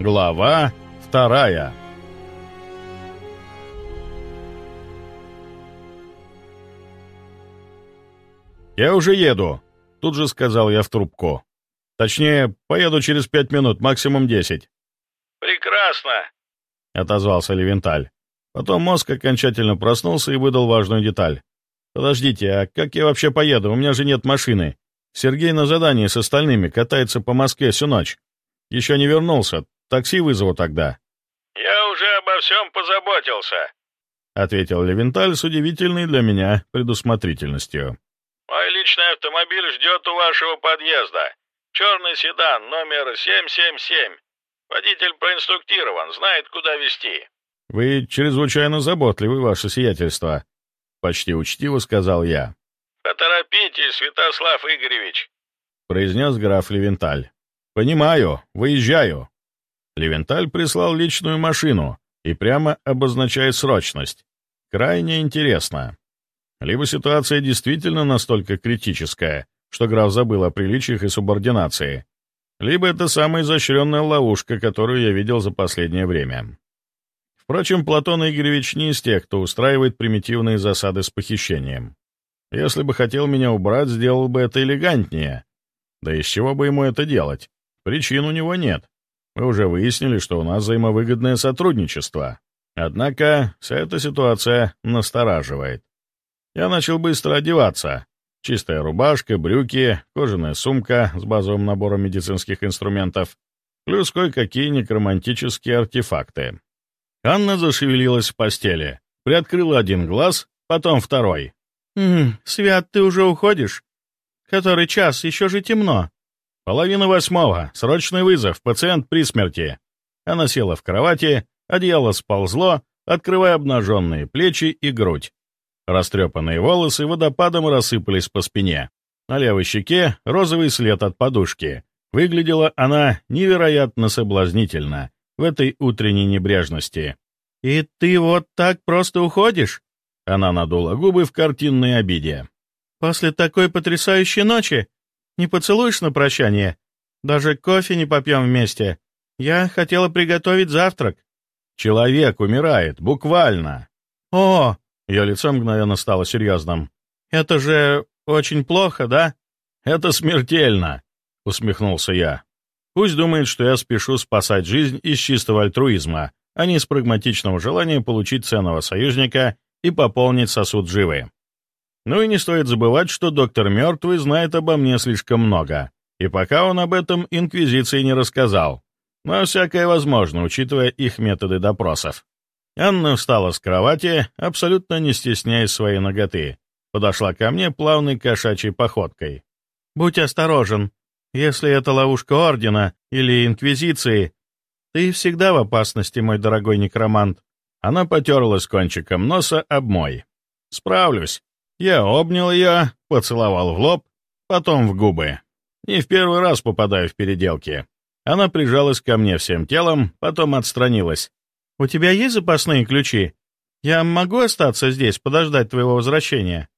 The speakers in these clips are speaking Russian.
Глава вторая «Я уже еду», — тут же сказал я в трубку. «Точнее, поеду через пять минут, максимум десять». «Прекрасно», — отозвался Левенталь. Потом мозг окончательно проснулся и выдал важную деталь. «Подождите, а как я вообще поеду? У меня же нет машины. Сергей на задании с остальными катается по Москве всю ночь. Еще не вернулся. Такси вызову тогда». «Я уже обо всем позаботился», — ответил Левенталь с удивительной для меня предусмотрительностью. «Мой личный автомобиль ждет у вашего подъезда. Черный седан, номер 777. Водитель проинструктирован, знает, куда везти». «Вы чрезвычайно заботливы, ваше сиятельство», — почти учтиво сказал я. «Поторопитесь, Святослав Игоревич», — произнес граф Левенталь. «Понимаю, выезжаю». Левенталь прислал личную машину и прямо обозначает срочность. Крайне интересно. Либо ситуация действительно настолько критическая, что граф забыл о приличиях и субординации, либо это самая изощренная ловушка, которую я видел за последнее время. Впрочем, Платон Игоревич не из тех, кто устраивает примитивные засады с похищением. Если бы хотел меня убрать, сделал бы это элегантнее. Да из чего бы ему это делать? Причин у него нет. Мы уже выяснили, что у нас взаимовыгодное сотрудничество. Однако вся эта ситуация настораживает. Я начал быстро одеваться. Чистая рубашка, брюки, кожаная сумка с базовым набором медицинских инструментов, плюс кое-какие некромантические артефакты. Анна зашевелилась в постели, приоткрыла один глаз, потом второй. «М -м, «Свят, ты уже уходишь? Который час? Еще же темно». «Половина восьмого. Срочный вызов. Пациент при смерти». Она села в кровати, одеяло сползло, открывая обнаженные плечи и грудь. Растрепанные волосы водопадом рассыпались по спине. На левой щеке розовый след от подушки. Выглядела она невероятно соблазнительно в этой утренней небрежности. «И ты вот так просто уходишь?» Она надула губы в картинной обиде. «После такой потрясающей ночи? Не поцелуешь на прощание? Даже кофе не попьем вместе. Я хотела приготовить завтрак». «Человек умирает, буквально». «О, ее лицо мгновенно стало серьезным. «Это же очень плохо, да?» «Это смертельно», — усмехнулся я. «Пусть думает, что я спешу спасать жизнь из чистого альтруизма, а не из прагматичного желания получить ценного союзника и пополнить сосуд живы. Ну и не стоит забывать, что доктор Мертвый знает обо мне слишком много, и пока он об этом Инквизиции не рассказал. Но всякое возможно, учитывая их методы допросов. Анна встала с кровати, абсолютно не стесняясь своей ноготы. Подошла ко мне плавной кошачьей походкой. «Будь осторожен. Если это ловушка Ордена или Инквизиции, ты всегда в опасности, мой дорогой некромант». Она потерлась кончиком носа об мой. «Справлюсь». Я обнял ее, поцеловал в лоб, потом в губы. Не в первый раз попадаю в переделки. Она прижалась ко мне всем телом, потом отстранилась. «У тебя есть запасные ключи? Я могу остаться здесь, подождать твоего возвращения?»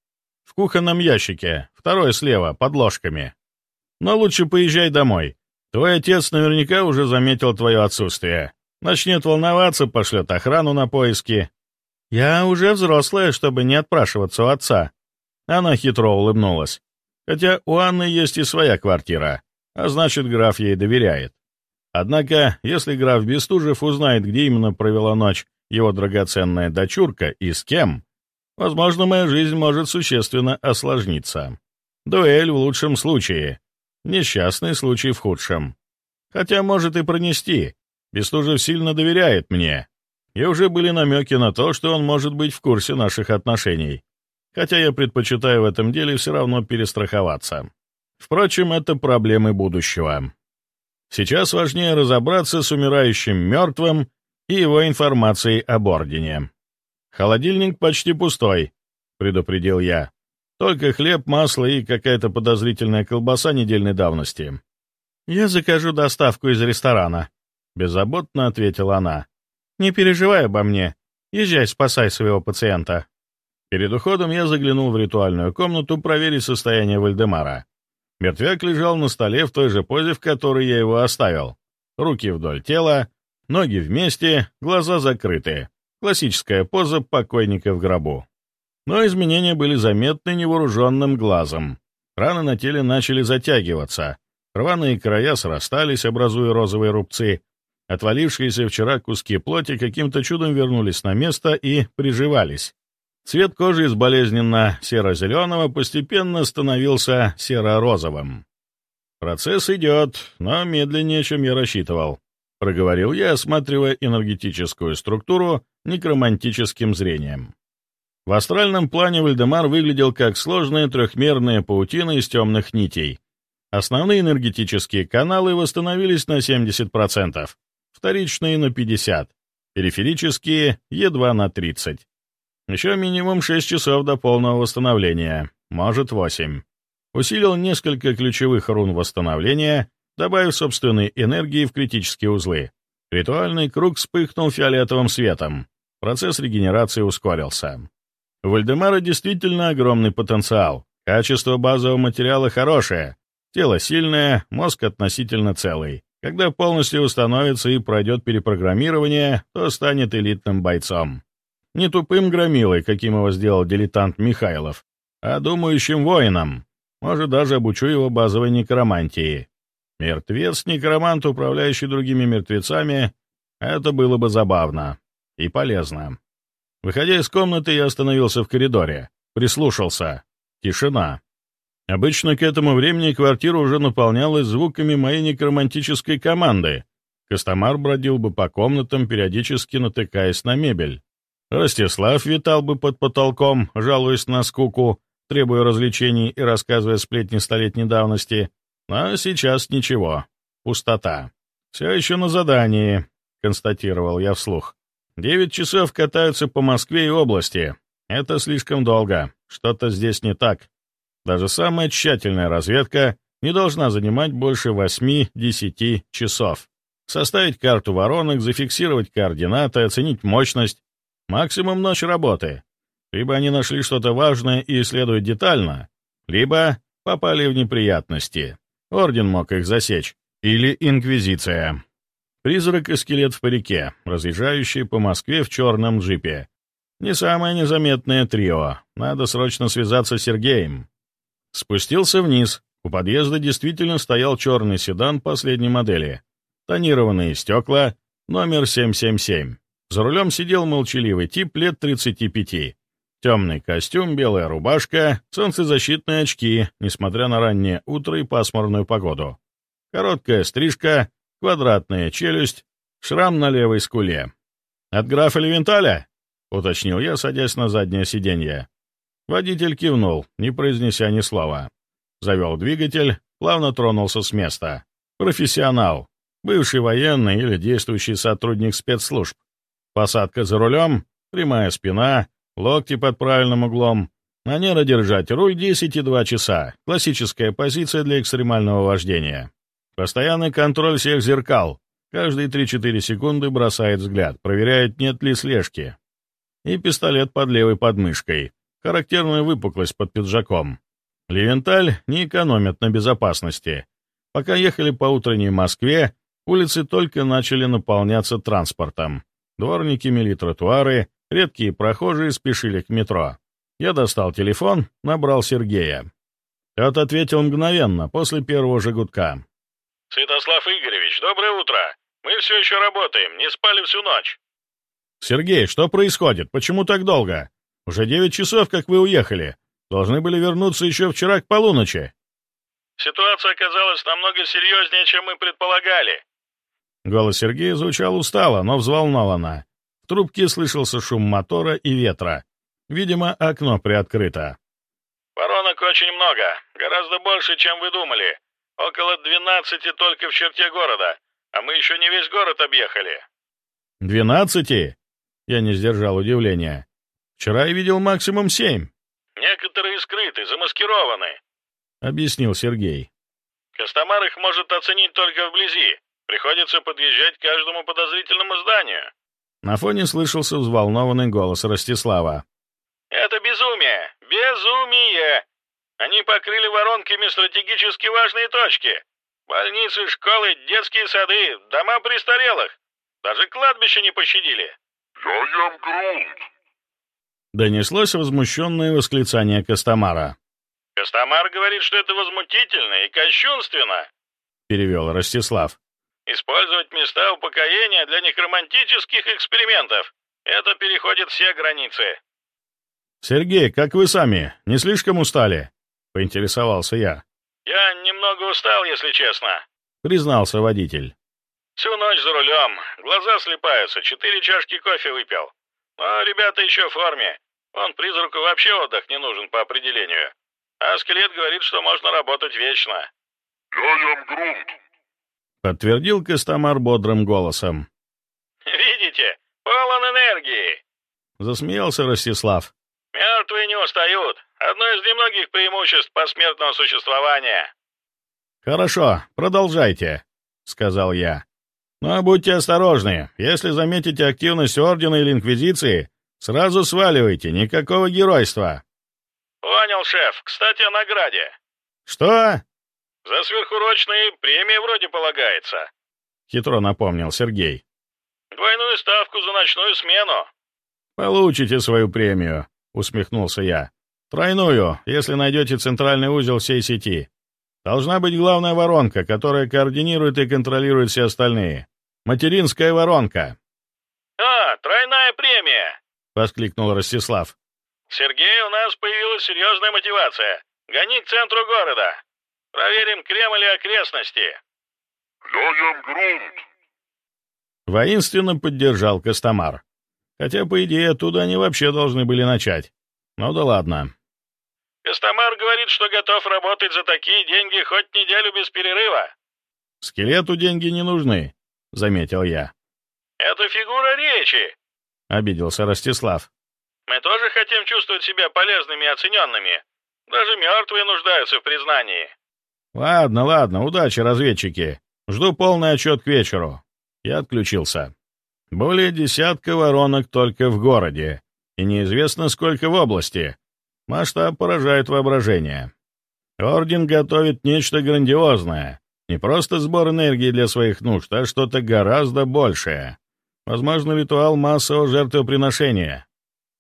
«В кухонном ящике, второй слева, под ложками. Но лучше поезжай домой. Твой отец наверняка уже заметил твое отсутствие. Начнет волноваться, пошлет охрану на поиски». «Я уже взрослая, чтобы не отпрашиваться у отца». Она хитро улыбнулась. Хотя у Анны есть и своя квартира, а значит, граф ей доверяет. Однако, если граф Бестужев узнает, где именно провела ночь его драгоценная дочурка и с кем, возможно, моя жизнь может существенно осложниться. Дуэль в лучшем случае, несчастный случай в худшем. Хотя может и пронести. Бестужев сильно доверяет мне. И уже были намеки на то, что он может быть в курсе наших отношений. Хотя я предпочитаю в этом деле все равно перестраховаться. Впрочем, это проблемы будущего. Сейчас важнее разобраться с умирающим мертвым и его информацией об Ордене. «Холодильник почти пустой», — предупредил я. «Только хлеб, масло и какая-то подозрительная колбаса недельной давности». «Я закажу доставку из ресторана», — беззаботно ответила она. «Не переживай обо мне. Езжай, спасай своего пациента». Перед уходом я заглянул в ритуальную комнату проверить состояние Вальдемара. Мертвяк лежал на столе в той же позе, в которой я его оставил. руки вдоль тела, ноги вместе, глаза закрыты. Классическая поза покойника в гробу. Но изменения были заметны невооруженным глазом. Раны на теле начали затягиваться, рваные края срастались, образуя розовые рубцы. Отвалившиеся вчера куски плоти каким-то чудом вернулись на место и приживались. Цвет кожи из болезненно серо-зеленого постепенно становился серо-розовым. «Процесс идет, но медленнее, чем я рассчитывал», — проговорил я, осматривая энергетическую структуру некромантическим зрением. В астральном плане Вальдемар выглядел как сложная трехмерная паутина из темных нитей. Основные энергетические каналы восстановились на 70%, вторичные — на 50%, периферические — едва на 30%. Еще минимум 6 часов до полного восстановления, может 8. Усилил несколько ключевых рун восстановления, добавив собственной энергии в критические узлы. Ритуальный круг вспыхнул фиолетовым светом. Процесс регенерации ускорился. У Вальдемара действительно огромный потенциал. Качество базового материала хорошее, тело сильное, мозг относительно целый. Когда полностью установится и пройдет перепрограммирование, то станет элитным бойцом. Не тупым громилой, каким его сделал дилетант Михайлов, а думающим воином. Может, даже обучу его базовой некромантии. Мертвец-некромант, управляющий другими мертвецами, это было бы забавно и полезно. Выходя из комнаты, я остановился в коридоре, прислушался. Тишина. Обычно к этому времени квартира уже наполнялась звуками моей некромантической команды. Костомар бродил бы по комнатам, периодически натыкаясь на мебель. Ростислав витал бы под потолком, жалуясь на скуку, требуя развлечений и рассказывая сплетни столетней давности. А сейчас ничего. Пустота. «Все еще на задании», — констатировал я вслух. «Девять часов катаются по Москве и области. Это слишком долго. Что-то здесь не так. Даже самая тщательная разведка не должна занимать больше восьми-десяти часов. Составить карту воронок, зафиксировать координаты, оценить мощность, Максимум ночь работы. Либо они нашли что-то важное и исследуют детально, либо попали в неприятности. Орден мог их засечь. Или Инквизиция. Призрак и скелет в парике, разъезжающий по Москве в черном джипе. Не самое незаметное трио. Надо срочно связаться с Сергеем. Спустился вниз. У подъезда действительно стоял черный седан последней модели. Тонированные стекла, номер 777. За рулем сидел молчаливый тип лет 35. Темный костюм, белая рубашка, солнцезащитные очки, несмотря на раннее утро и пасмурную погоду. Короткая стрижка, квадратная челюсть, шрам на левой скуле. «От графа Левенталя?» — уточнил я, садясь на заднее сиденье. Водитель кивнул, не произнеся ни слова. Завел двигатель, плавно тронулся с места. Профессионал, бывший военный или действующий сотрудник спецслужб. Посадка за рулем, прямая спина, локти под правильным углом. Манера держать руль 10,2 часа. Классическая позиция для экстремального вождения. Постоянный контроль всех зеркал. Каждые 3-4 секунды бросает взгляд, проверяет, нет ли слежки. И пистолет под левой подмышкой. Характерная выпуклость под пиджаком. Левенталь не экономит на безопасности. Пока ехали по утренней Москве, улицы только начали наполняться транспортом. Дворники мели тротуары, редкие прохожие спешили к метро. Я достал телефон, набрал Сергея. Тот ответил мгновенно, после первого же гудка. «Святослав Игоревич, доброе утро. Мы все еще работаем, не спали всю ночь». «Сергей, что происходит? Почему так долго? Уже девять часов, как вы уехали. Должны были вернуться еще вчера к полуночи». «Ситуация оказалась намного серьезнее, чем мы предполагали. Голос Сергея звучал устало, но взволнованно. В трубке слышался шум мотора и ветра. Видимо, окно приоткрыто. «Воронок очень много. Гораздо больше, чем вы думали. Около двенадцати только в черте города. А мы еще не весь город объехали». «Двенадцати?» Я не сдержал удивления. «Вчера я видел максимум семь». «Некоторые скрыты, замаскированы», — объяснил Сергей. «Костомар их может оценить только вблизи. Приходится подъезжать к каждому подозрительному зданию». На фоне слышался взволнованный голос Ростислава. «Это безумие! Безумие! Они покрыли воронками стратегически важные точки. Больницы, школы, детские сады, дома престарелых. Даже кладбище не пощадили. Я ем грунт. Донеслось возмущенное восклицание Костомара. Костомар говорит, что это возмутительно и кощунственно. Перевел Ростислав. Использовать места упокоения для некромантических экспериментов. Это переходит все границы. «Сергей, как вы сами? Не слишком устали?» — поинтересовался я. Я немного устал, если честно. Признался водитель. Всю ночь за рулем. Глаза слепаются. Четыре чашки кофе выпил. Но ребята еще в форме. Он призраку вообще отдых не нужен по определению. А скелет говорит, что можно работать вечно. Я ем грунт. Подтвердил Костомар бодрым голосом. Видите? Полон энергии. Засмеялся Ростислав. Мертвые не устают. Одно из немногих преимуществ посмертного существования. Хорошо, продолжайте, сказал я. Но будьте осторожны. Если заметите активность Ордена или Инквизиции, сразу сваливайте, никакого геройства. Понял, шеф. Кстати, о награде. Что? За сверхурочные премия вроде полагается. Хитро напомнил Сергей. Двойную ставку за ночную смену. Получите свою премию, усмехнулся я. Тройную, если найдете центральный узел всей сети. Должна быть главная воронка, которая координирует и контролирует все остальные. Материнская воронка. «А, тройная премия!» — воскликнул Ростислав. «Сергей, у нас появилась серьезная мотивация. Гони к центру города. Проверим Кремль и окрестности». Я ем грунт. Воинственно поддержал Костомар. Хотя, по идее, оттуда они вообще должны были начать. Ну да ладно. Костомар говорит, что готов работать за такие деньги хоть неделю без перерыва. Скелету деньги не нужны, — заметил я. Это фигура речи. — обиделся Ростислав. Мы тоже хотим чувствовать себя полезными и оцененными. Даже мертвые нуждаются в признании. Ладно, ладно, удачи, разведчики. Жду полный отчет к вечеру. Я отключился. Более десятка воронок только в городе, и неизвестно сколько в области. Масштаб поражает воображение. Орден готовит нечто грандиозное. Не просто сбор энергии для своих нужд, а что-то гораздо большее. Возможно, ритуал массового жертвоприношения.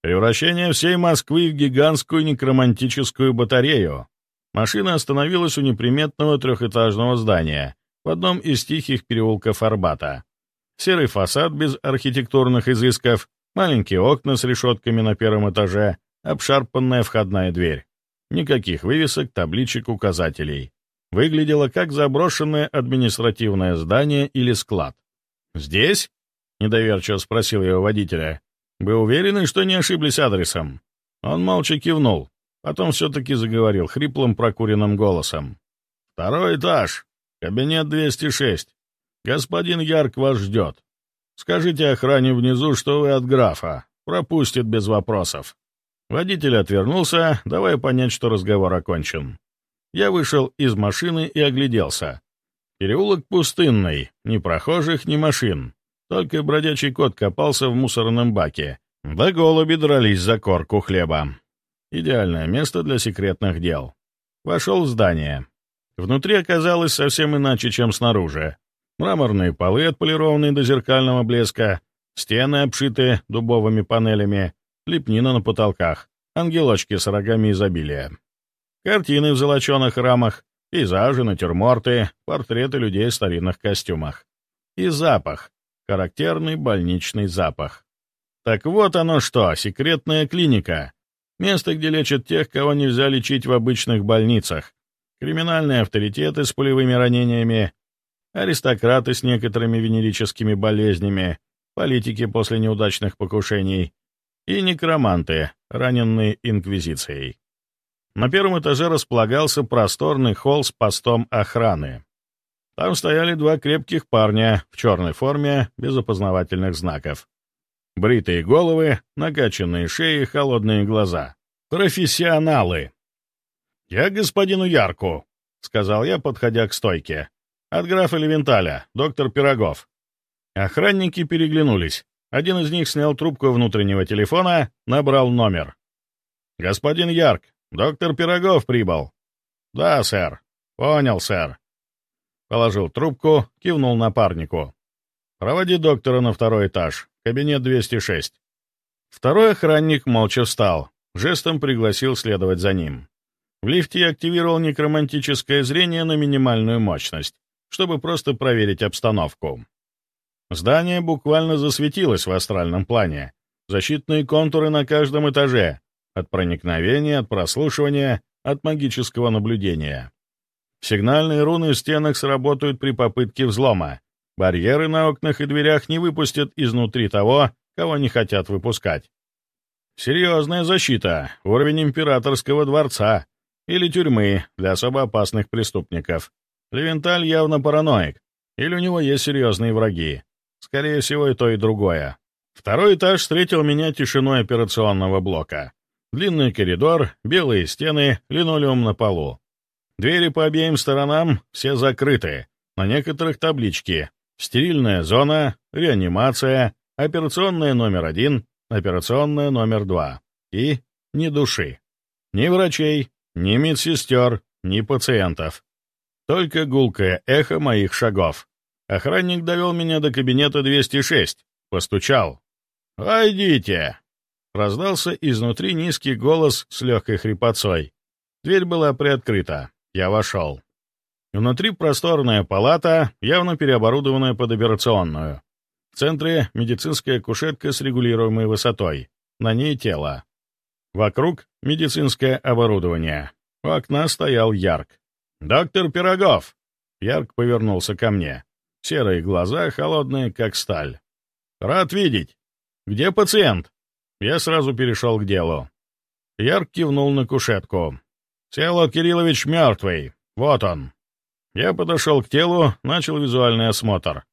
Превращение всей Москвы в гигантскую некромантическую батарею. Машина остановилась у неприметного трехэтажного здания в одном из тихих переулков Арбата. Серый фасад без архитектурных изысков, маленькие окна с решетками на первом этаже, обшарпанная входная дверь. Никаких вывесок, табличек, указателей. Выглядело как заброшенное административное здание или склад. «Здесь?» — недоверчиво спросил его водителя. «Вы уверены, что не ошиблись адресом?» Он молча кивнул, потом все-таки заговорил хриплым прокуренным голосом. «Второй этаж, кабинет 206. Господин Ярк вас ждет. Скажите охране внизу, что вы от графа. Пропустит без вопросов». Водитель отвернулся, давая понять, что разговор окончен. Я вышел из машины и огляделся. Переулок пустынный, ни прохожих, ни машин. Только бродячий кот копался в мусорном баке, да голуби дрались за корку хлеба. Идеальное место для секретных дел. Вошел в здание. Внутри оказалось совсем иначе, чем снаружи. Мраморные полы, отполированные до зеркального блеска, стены, обшитые дубовыми панелями, лепнина на потолках, ангелочки с рогами изобилия. Картины в золоченых рамах, пейзажи, натюрморты, портреты людей в старинных костюмах. И запах, характерный больничный запах. Так вот оно что, секретная клиника. Место, где лечат тех, кого нельзя лечить в обычных больницах. Криминальные авторитеты с пулевыми ранениями, аристократы с некоторыми венерическими болезнями, политики после неудачных покушений, и некроманты, раненные Инквизицией. На первом этаже располагался просторный холл с постом охраны. Там стояли два крепких парня в черной форме, без опознавательных знаков. Бритые головы, накачанные шеи, холодные глаза. Профессионалы. «Я господину Ярку», — сказал я, подходя к стойке. «От графа Левенталя, доктор Пирогов». Охранники переглянулись. Один из них снял трубку внутреннего телефона, набрал номер. «Господин Ярк, доктор Пирогов прибыл». «Да, сэр». «Понял, сэр». Положил трубку, кивнул напарнику. «Проводи доктора на второй этаж, кабинет 206». Второй охранник молча встал, жестом пригласил следовать за ним. В лифте я активировал некромантическое зрение на минимальную мощность, чтобы просто проверить обстановку. Здание буквально засветилось в астральном плане. Защитные контуры на каждом этаже. От проникновения, от прослушивания, от магического наблюдения. Сигнальные руны в стенах сработают при попытке взлома. Барьеры на окнах и дверях не выпустят изнутри того, кого не хотят выпускать. Серьезная защита, уровень императорского дворца, или тюрьмы для особо опасных преступников. Левенталь явно параноик, или у него есть серьезные враги. Скорее всего, и то, и другое. Второй этаж встретил меня тишиной операционного блока. Длинный коридор, белые стены, линолеум на полу. Двери по обеим сторонам все закрыты, на некоторых таблички. Стерильная зона, реанимация, операционная номер один, операционная номер два. И ни души. Ни врачей, ни медсестер, ни пациентов. Только гулкое эхо моих шагов. Охранник довел меня до кабинета 206. Постучал. «Войдите!» Раздался изнутри низкий голос с легкой хрипотцой. Дверь была приоткрыта. Я вошел. Внутри просторная палата, явно переоборудованная под операционную. В центре медицинская кушетка с регулируемой высотой. На ней тело. Вокруг медицинское оборудование. У окна стоял Ярк. «Доктор Пирогов!» Ярк повернулся ко мне. Серые глаза, холодные, как сталь. «Рад видеть! Где пациент?» Я сразу перешел к делу. Ярк кивнул на кушетку. «Село Кириллович мертвый. Вот он». Я подошел к телу, начал визуальный осмотр.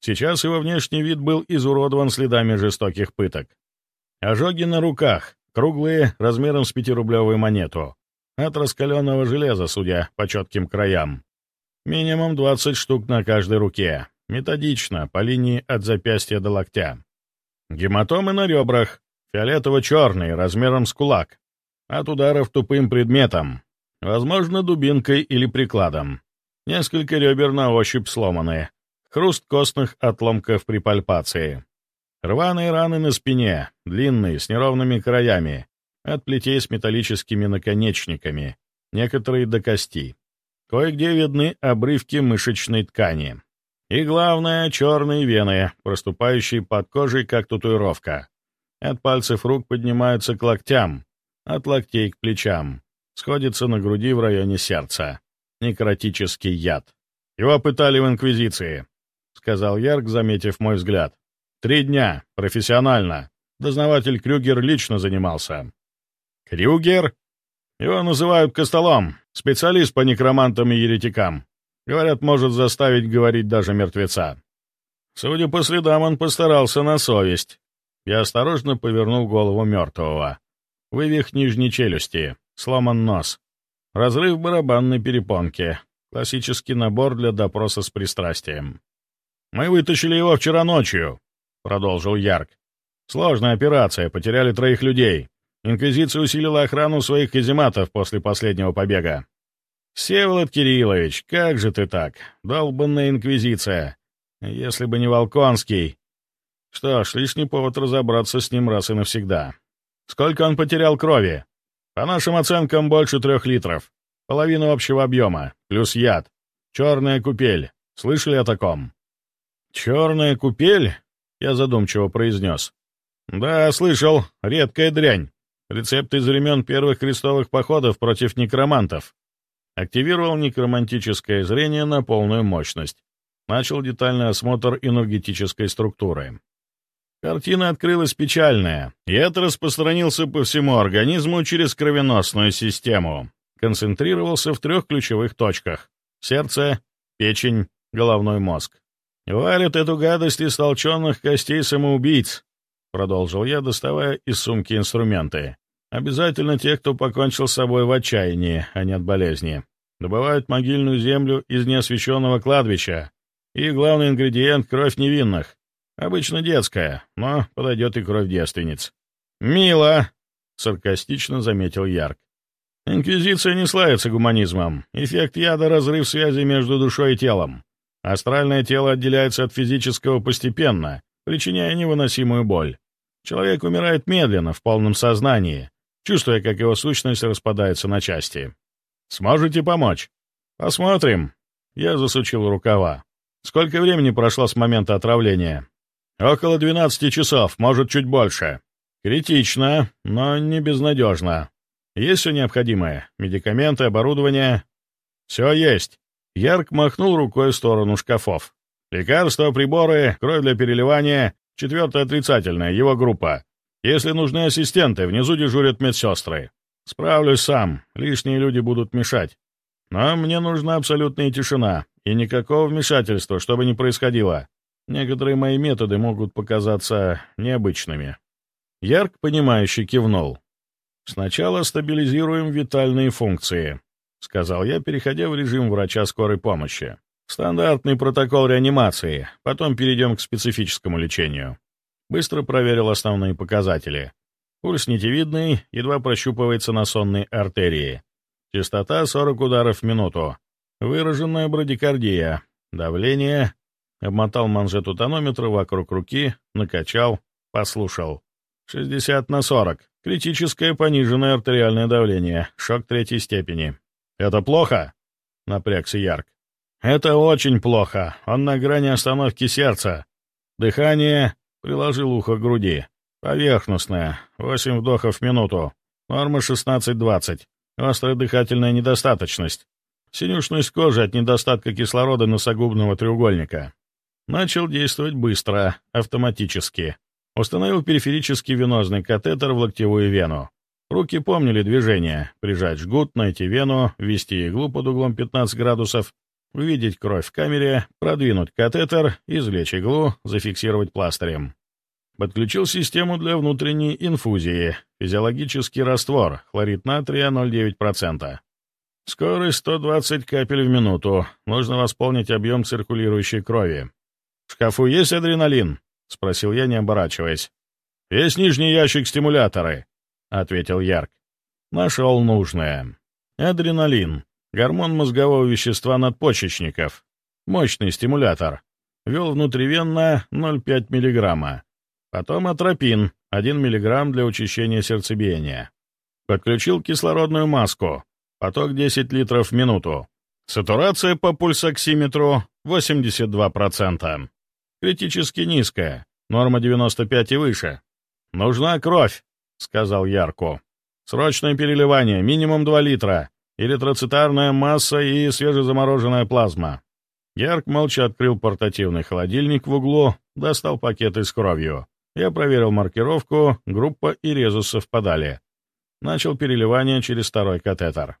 Сейчас его внешний вид был изуродован следами жестоких пыток. Ожоги на руках, Круглые, размером с пятирублевую монету. От раскаленного железа, судя по четким краям. Минимум 20 штук на каждой руке. Методично, по линии от запястья до локтя. Гематомы на ребрах. Фиолетово-черные, размером с кулак. От ударов тупым предметом. Возможно, дубинкой или прикладом. Несколько ребер на ощупь сломаны. Хруст костных отломков при пальпации. Рваные раны на спине, длинные, с неровными краями, от плетей с металлическими наконечниками, некоторые до кости. Кое-где видны обрывки мышечной ткани. И главное, черные вены, проступающие под кожей, как татуировка. От пальцев рук поднимаются к локтям, от локтей к плечам. Сходится на груди в районе сердца. Некротический яд. Его пытали в Инквизиции, — сказал Ярк, заметив мой взгляд. Три дня, профессионально. Дознаватель Крюгер лично занимался. Крюгер? Его называют Костолом, специалист по некромантам и еретикам. Говорят, может заставить говорить даже мертвеца. Судя по следам, он постарался на совесть. Я осторожно повернул голову мертвого. Вывих нижней челюсти, сломан нос. Разрыв барабанной перепонки. Классический набор для допроса с пристрастием. Мы вытащили его вчера ночью продолжил Ярк. «Сложная операция, потеряли троих людей. Инквизиция усилила охрану своих казематов после последнего побега». «Всеволод Кириллович, как же ты так? Долбанная инквизиция. Если бы не Волконский. Что ж, лишний повод разобраться с ним раз и навсегда. Сколько он потерял крови? По нашим оценкам, больше трех литров. Половину общего объема, плюс яд. Черная купель. Слышали о таком?» «Черная купель?» Я задумчиво произнес. «Да, слышал. Редкая дрянь. Рецепт из времен первых крестовых походов против некромантов». Активировал некромантическое зрение на полную мощность. Начал детальный осмотр энергетической структуры. Картина открылась печальная. Яд распространился по всему организму через кровеносную систему. Концентрировался в трех ключевых точках — сердце, печень, головной мозг. «Варят эту гадость из толченых костей самоубийц», — продолжил я, доставая из сумки инструменты. «Обязательно те, кто покончил с собой в отчаянии, а не от болезни. Добывают могильную землю из неосвещенного кладбища. И главный ингредиент — кровь невинных. Обычно детская, но подойдет и кровь девственниц». «Мило!» — саркастично заметил Ярк. «Инквизиция не славится гуманизмом. Эффект яда — разрыв связи между душой и телом. Астральное тело отделяется от физического постепенно, причиняя невыносимую боль. Человек умирает медленно, в полном сознании, чувствуя, как его сущность распадается на части. Сможете помочь? Посмотрим. Я засучил рукава. Сколько времени прошло с момента отравления? Около 12 часов, может, чуть больше. Критично, но не безнадежно. Есть все необходимое? Медикаменты, оборудование? Все есть. Ярк махнул рукой в сторону шкафов. Лекарства, приборы, кровь для переливания, четвертая отрицательная, его группа. Если нужны ассистенты, внизу дежурят медсестры. Справлюсь сам, лишние люди будут мешать. Но мне нужна абсолютная тишина и никакого вмешательства, чтобы не происходило. Некоторые мои методы могут показаться необычными. Ярк, понимающе кивнул. Сначала стабилизируем витальные функции. — сказал я, переходя в режим врача скорой помощи. «Стандартный протокол реанимации, потом перейдем к специфическому лечению». Быстро проверил основные показатели. Пульс нитевидный, едва прощупывается на сонной артерии. Частота 40 ударов в минуту. Выраженная брадикардия. Давление. Обмотал манжету тонометра вокруг руки, накачал, послушал. 60 на 40. Критическое пониженное артериальное давление. Шок третьей степени. «Это плохо?» — напрягся Ярк. «Это очень плохо. Он на грани остановки сердца. Дыхание...» — приложил ухо к груди. «Поверхностное. Восемь вдохов в минуту. Норма 16-20. Острая дыхательная недостаточность. Синюшность кожи от недостатка кислорода носогубного треугольника. Начал действовать быстро, автоматически. Установил периферический венозный катетер в локтевую вену. Руки помнили движение. Прижать жгут, найти вену, ввести иглу под углом 15 градусов, увидеть кровь в камере, продвинуть катетер, извлечь иглу, зафиксировать пластырем. Подключил систему для внутренней инфузии. Физиологический раствор, хлорид натрия 0,9%. Скорость 120 капель в минуту. Нужно восполнить объем циркулирующей крови. «В шкафу есть адреналин?» — спросил я, не оборачиваясь. «Есть нижний ящик стимуляторы», — ответил Ярк. «Нашел нужное. Адреналин. Гормон мозгового вещества надпочечников. Мощный стимулятор. Вел внутривенно 0,5 мг. Потом атропин, 1 мг для учащения сердцебиения. Подключил кислородную маску. Поток 10 литров в минуту. Сатурация по пульсоксиметру 82%. Критически низкая. Норма 95 и выше. Нужна кровь. — сказал Ярко. «Срочное переливание, минимум 2 литра, эритроцитарная масса и свежезамороженная плазма». Ярк молча открыл портативный холодильник в углу, достал пакеты с кровью. Я проверил маркировку, группа и резус совпадали. Начал переливание через второй катетер.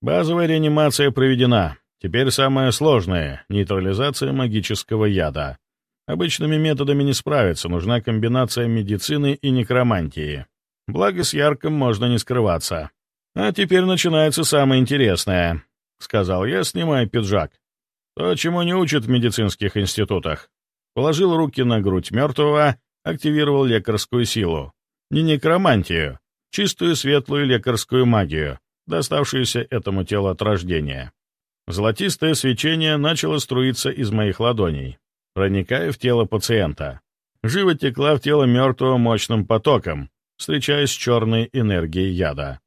Базовая реанимация проведена. Теперь самое сложное — нейтрализация магического яда. Обычными методами не справиться, нужна комбинация медицины и некромантии. Благо, с Ярком можно не скрываться. А теперь начинается самое интересное, — сказал я, снимая пиджак. То, чему не учат в медицинских институтах. Положил руки на грудь мертвого, активировал лекарскую силу. Не некромантию, чистую светлую лекарскую магию, доставшуюся этому телу от рождения. Золотистое свечение начало струиться из моих ладоней, проникая в тело пациента. Живо текла в тело мертвого мощным потоком, встречаясь с черной энергией яда.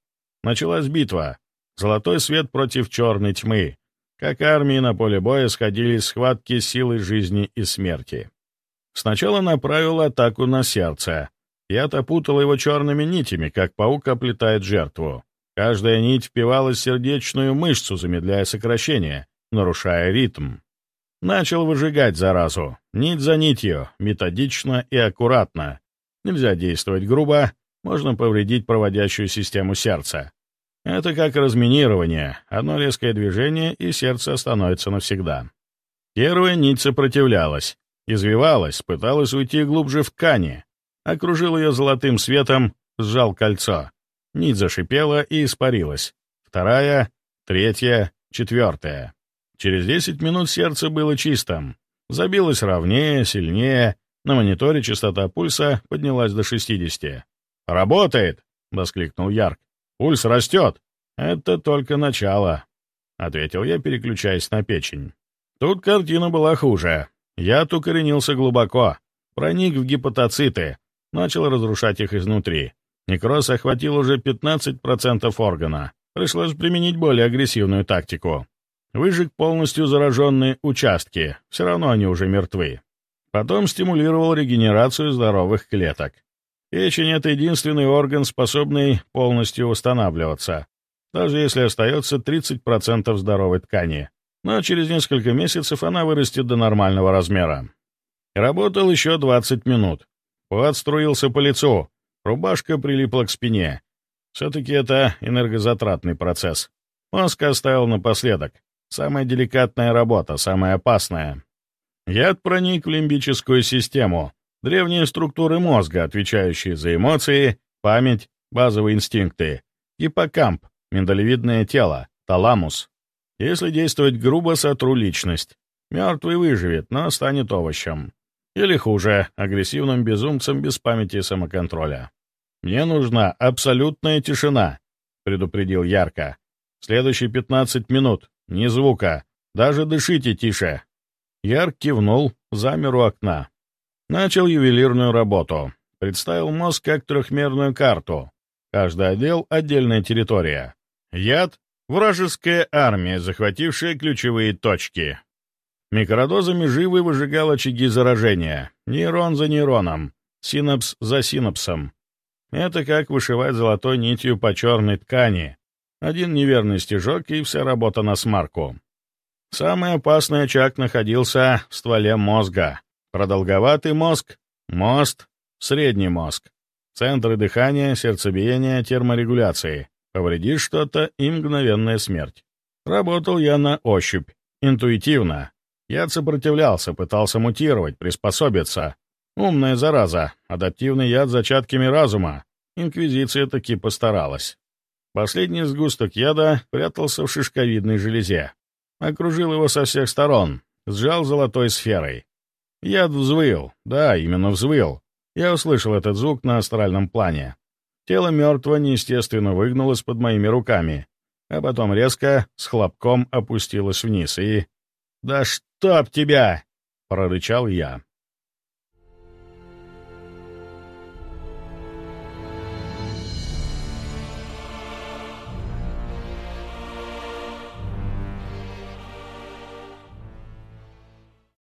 Началась битва. Золотой свет против черной тьмы. Как армии на поле боя сходились схватки силы жизни и смерти. Сначала направил атаку на сердце. Яд опутал его черными нитями, как паук оплетает жертву. Каждая нить впивалась в сердечную мышцу, замедляя сокращение, нарушая ритм. Начал выжигать заразу, нить за нитью, методично и аккуратно. Нельзя действовать грубо, можно повредить проводящую систему сердца. Это как разминирование. Одно резкое движение, и сердце остановится навсегда. Первая нить сопротивлялась, извивалась, пыталась уйти глубже в ткани. Окружил ее золотым светом, сжал кольцо. Нить зашипела и испарилась. Вторая, третья, четвертая. Через десять минут сердце было чистым. Забилось ровнее, сильнее. На мониторе частота пульса поднялась до 60. «Работает!» — воскликнул Ярк. «Пульс растет!» «Это только начало», — ответил я, переключаясь на печень. Тут картина была хуже. Яд укоренился глубоко, проник в гепатоциты, начал разрушать их изнутри. Некроз охватил уже 15% органа. Пришлось применить более агрессивную тактику. Выжег полностью зараженные участки, все равно они уже мертвы. Потом стимулировал регенерацию здоровых клеток. Печень — это единственный орган, способный полностью восстанавливаться, даже если остается 30% здоровой ткани. Но через несколько месяцев она вырастет до нормального размера. Работал еще 20 минут. Пот струился по лицу, рубашка прилипла к спине. Все-таки это энергозатратный процесс. Мозг оставил напоследок. Самая деликатная работа, самая опасная. Яд проник в лимбическую систему, древние структуры мозга, отвечающие за эмоции, память, базовые инстинкты, гиппокамп, миндалевидное тело, таламус. Если действовать грубо, сотру личность. Мертвый выживет, но станет овощем. Или хуже, агрессивным безумцем без памяти и самоконтроля. «Мне нужна абсолютная тишина», — предупредил Ярко. «Следующие пятнадцать минут. Ни звука. Даже дышите тише. Ярк кивнул, замер у окна. Начал ювелирную работу. Представил мозг как трехмерную карту. Каждый отдел — отдельная территория. Яд — вражеская армия, захватившая ключевые точки. Микродозами живы выжигал очаги заражения. Нейрон за нейроном, синапс за синапсом. Это как вышивать золотой нитью по черной ткани, один неверный стежок, и вся работа на смарку. Самый опасный очаг находился в стволе мозга. Продолговатый мозг, мост, средний мозг. Центры дыхания, сердцебиения, терморегуляции. Повредишь что-то и мгновенная смерть. Работал я на ощупь, интуитивно. Я сопротивлялся, пытался мутировать, приспособиться. Умная зараза, адаптивный яд зачатками разума. Инквизиция таки постаралась. Последний сгусток яда прятался в шишковидной железе. Окружил его со всех сторон, сжал золотой сферой. Яд взвыл, да, именно взвыл. Я услышал этот звук на астральном плане. Тело мертвого неестественно выгнулось под моими руками, а потом резко, с хлопком опустилось вниз и... «Да чтоб тебя!» — прорычал я.